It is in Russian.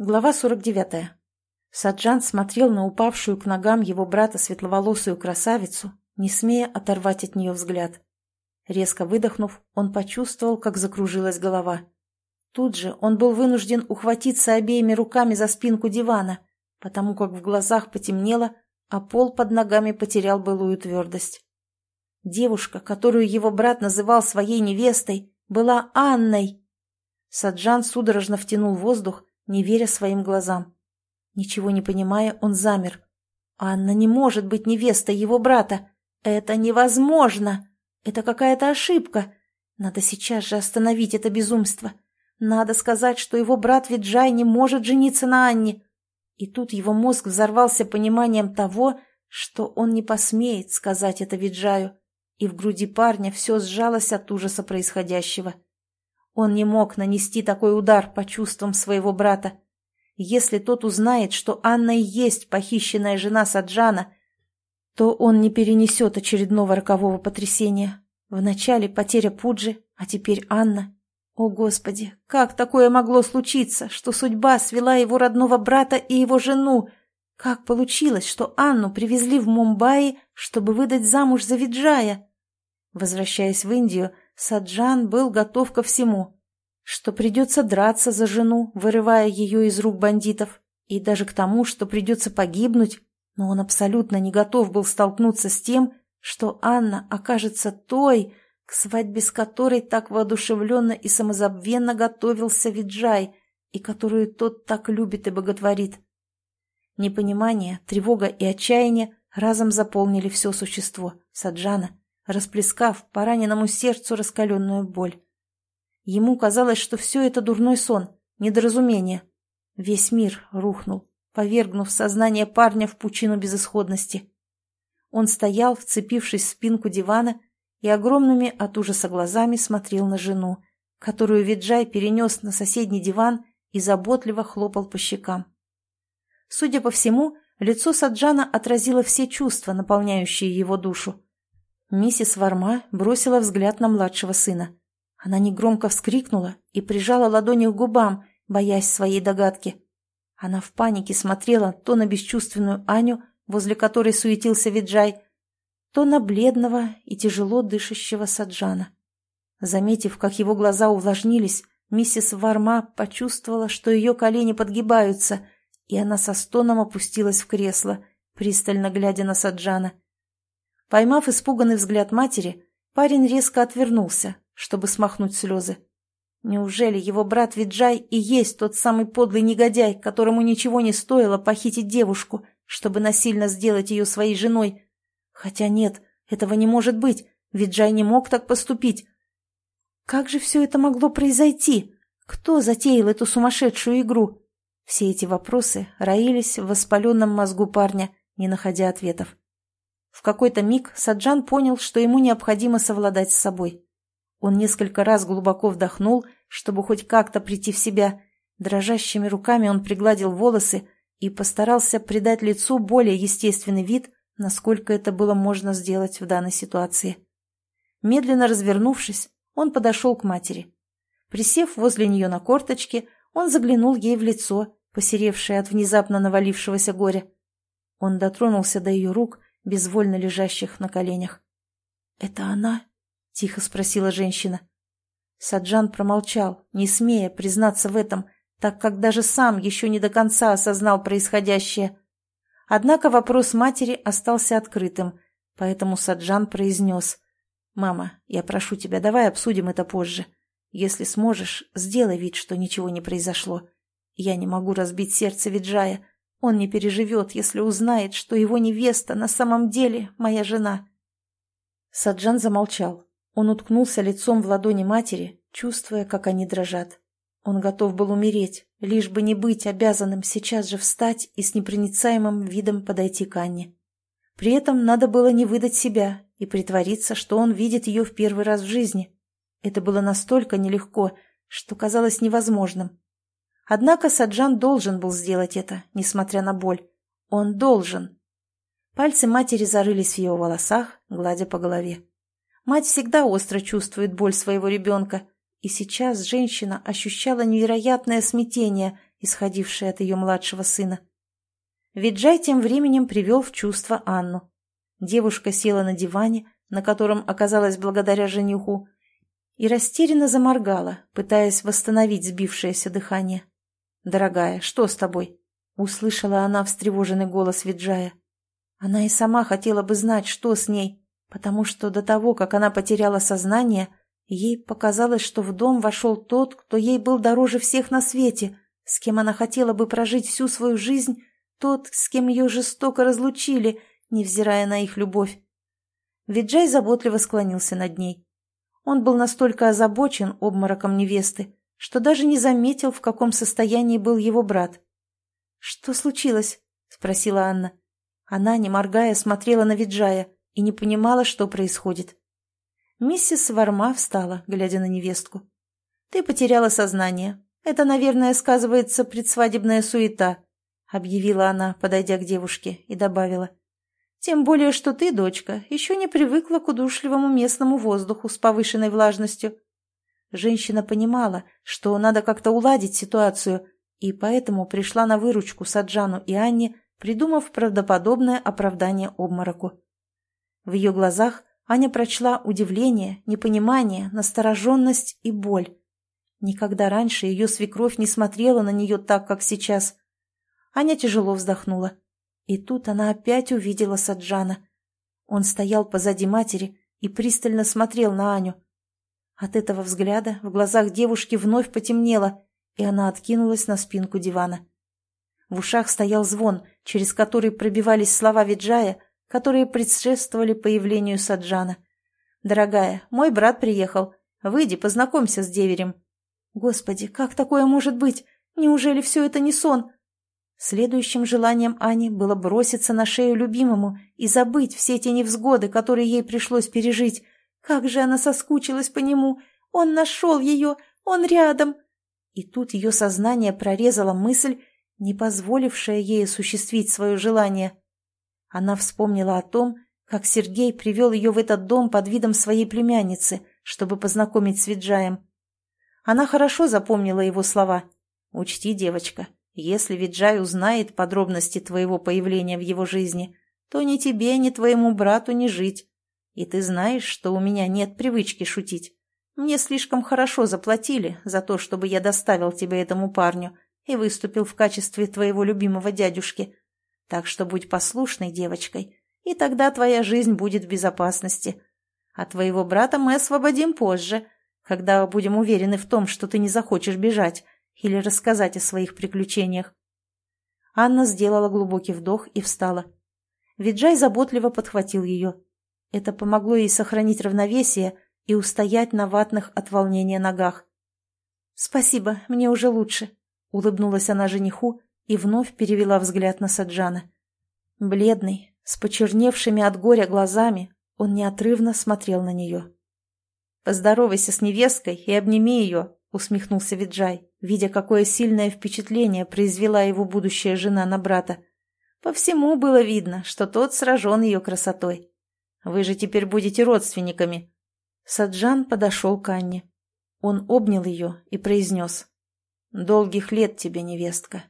Глава 49. Саджан смотрел на упавшую к ногам его брата светловолосую красавицу, не смея оторвать от нее взгляд. Резко выдохнув, он почувствовал, как закружилась голова. Тут же он был вынужден ухватиться обеими руками за спинку дивана, потому как в глазах потемнело, а пол под ногами потерял былую твердость. Девушка, которую его брат называл своей невестой, была Анной. Саджан судорожно втянул воздух, не веря своим глазам. Ничего не понимая, он замер. Анна не может быть невестой его брата. Это невозможно. Это какая-то ошибка. Надо сейчас же остановить это безумство. Надо сказать, что его брат Виджай не может жениться на Анне. И тут его мозг взорвался пониманием того, что он не посмеет сказать это Виджаю, и в груди парня все сжалось от ужаса происходящего. Он не мог нанести такой удар по чувствам своего брата. Если тот узнает, что Анна и есть похищенная жена Саджана, то он не перенесет очередного рокового потрясения. Вначале потеря Пуджи, а теперь Анна. О, Господи, как такое могло случиться, что судьба свела его родного брата и его жену? Как получилось, что Анну привезли в Мумбаи, чтобы выдать замуж за Виджая? Возвращаясь в Индию, Саджан был готов ко всему, что придется драться за жену, вырывая ее из рук бандитов, и даже к тому, что придется погибнуть, но он абсолютно не готов был столкнуться с тем, что Анна окажется той, к свадьбе с которой так воодушевленно и самозабвенно готовился Виджай, и которую тот так любит и боготворит. Непонимание, тревога и отчаяние разом заполнили все существо Саджана, расплескав по раненому сердцу раскаленную боль. Ему казалось, что все это дурной сон, недоразумение. Весь мир рухнул, повергнув сознание парня в пучину безысходности. Он стоял, вцепившись в спинку дивана, и огромными от ужаса глазами смотрел на жену, которую Виджай перенес на соседний диван и заботливо хлопал по щекам. Судя по всему, лицо Саджана отразило все чувства, наполняющие его душу. Миссис Варма бросила взгляд на младшего сына. Она негромко вскрикнула и прижала ладони к губам, боясь своей догадки. Она в панике смотрела то на бесчувственную Аню, возле которой суетился Виджай, то на бледного и тяжело дышащего Саджана. Заметив, как его глаза увлажнились, миссис Варма почувствовала, что ее колени подгибаются, и она со стоном опустилась в кресло, пристально глядя на Саджана. Поймав испуганный взгляд матери, парень резко отвернулся, чтобы смахнуть слезы. Неужели его брат Виджай и есть тот самый подлый негодяй, которому ничего не стоило похитить девушку, чтобы насильно сделать ее своей женой? Хотя нет, этого не может быть, Виджай не мог так поступить. Как же все это могло произойти? Кто затеял эту сумасшедшую игру? Все эти вопросы роились в воспаленном мозгу парня, не находя ответов. В какой-то миг Саджан понял, что ему необходимо совладать с собой. Он несколько раз глубоко вдохнул, чтобы хоть как-то прийти в себя. Дрожащими руками он пригладил волосы и постарался придать лицу более естественный вид, насколько это было можно сделать в данной ситуации. Медленно развернувшись, он подошел к матери. Присев возле нее на корточке, он заглянул ей в лицо, посеревшее от внезапно навалившегося горя. Он дотронулся до ее рук безвольно лежащих на коленях. «Это она?» — тихо спросила женщина. Саджан промолчал, не смея признаться в этом, так как даже сам еще не до конца осознал происходящее. Однако вопрос матери остался открытым, поэтому Саджан произнес. «Мама, я прошу тебя, давай обсудим это позже. Если сможешь, сделай вид, что ничего не произошло. Я не могу разбить сердце Виджая, он не переживет, если узнает, что его невеста на самом деле моя жена. Саджан замолчал. Он уткнулся лицом в ладони матери, чувствуя, как они дрожат. Он готов был умереть, лишь бы не быть обязанным сейчас же встать и с непроницаемым видом подойти к Анне. При этом надо было не выдать себя и притвориться, что он видит ее в первый раз в жизни. Это было настолько нелегко, что казалось невозможным. Однако Саджан должен был сделать это, несмотря на боль. Он должен. Пальцы матери зарылись в его волосах, гладя по голове. Мать всегда остро чувствует боль своего ребенка, и сейчас женщина ощущала невероятное смятение, исходившей от ее младшего сына. Виджай тем временем привел в чувство Анну. Девушка села на диване, на котором оказалась благодаря жениху, и растерянно заморгала, пытаясь восстановить сбившееся дыхание. «Дорогая, что с тобой?» — услышала она встревоженный голос Виджая. Она и сама хотела бы знать, что с ней, потому что до того, как она потеряла сознание, ей показалось, что в дом вошел тот, кто ей был дороже всех на свете, с кем она хотела бы прожить всю свою жизнь, тот, с кем ее жестоко разлучили, невзирая на их любовь. Виджай заботливо склонился над ней. Он был настолько озабочен обмороком невесты, что даже не заметил, в каком состоянии был его брат. «Что случилось?» — спросила Анна. Она, не моргая, смотрела на Виджая и не понимала, что происходит. Миссис Варма встала, глядя на невестку. «Ты потеряла сознание. Это, наверное, сказывается предсвадебная суета», — объявила она, подойдя к девушке, и добавила. «Тем более, что ты, дочка, еще не привыкла к удушливому местному воздуху с повышенной влажностью». Женщина понимала, что надо как-то уладить ситуацию, и поэтому пришла на выручку Саджану и Анне, придумав правдоподобное оправдание обмороку. В ее глазах Аня прочла удивление, непонимание, настороженность и боль. Никогда раньше ее свекровь не смотрела на нее так, как сейчас. Аня тяжело вздохнула. И тут она опять увидела Саджана. Он стоял позади матери и пристально смотрел на Аню. От этого взгляда в глазах девушки вновь потемнело, и она откинулась на спинку дивана. В ушах стоял звон, через который пробивались слова Виджая, которые предшествовали появлению Саджана. «Дорогая, мой брат приехал. Выйди, познакомься с деверем». «Господи, как такое может быть? Неужели все это не сон?» Следующим желанием Ани было броситься на шею любимому и забыть все те невзгоды, которые ей пришлось пережить. Как же она соскучилась по нему! Он нашел ее! Он рядом! И тут ее сознание прорезала мысль, не позволившая ей осуществить свое желание. Она вспомнила о том, как Сергей привел ее в этот дом под видом своей племянницы, чтобы познакомить с Виджаем. Она хорошо запомнила его слова. «Учти, девочка, если Виджай узнает подробности твоего появления в его жизни, то ни тебе, ни твоему брату не жить. И ты знаешь, что у меня нет привычки шутить. Мне слишком хорошо заплатили за то, чтобы я доставил тебя этому парню, и выступил в качестве твоего любимого дядюшки. Так что будь послушной девочкой, и тогда твоя жизнь будет в безопасности. А твоего брата мы освободим позже, когда будем уверены в том, что ты не захочешь бежать или рассказать о своих приключениях. Анна сделала глубокий вдох и встала. Виджай заботливо подхватил ее. Это помогло ей сохранить равновесие и устоять на ватных от волнения ногах. «Спасибо, мне уже лучше», Улыбнулась она жениху и вновь перевела взгляд на Саджана. Бледный, с почерневшими от горя глазами, он неотрывно смотрел на нее. «Поздоровайся с невесткой и обними ее», — усмехнулся Виджай, видя, какое сильное впечатление произвела его будущая жена на брата. По всему было видно, что тот сражен ее красотой. «Вы же теперь будете родственниками». Саджан подошел к Анне. Он обнял ее и произнес. Долгих лет тебе, невестка.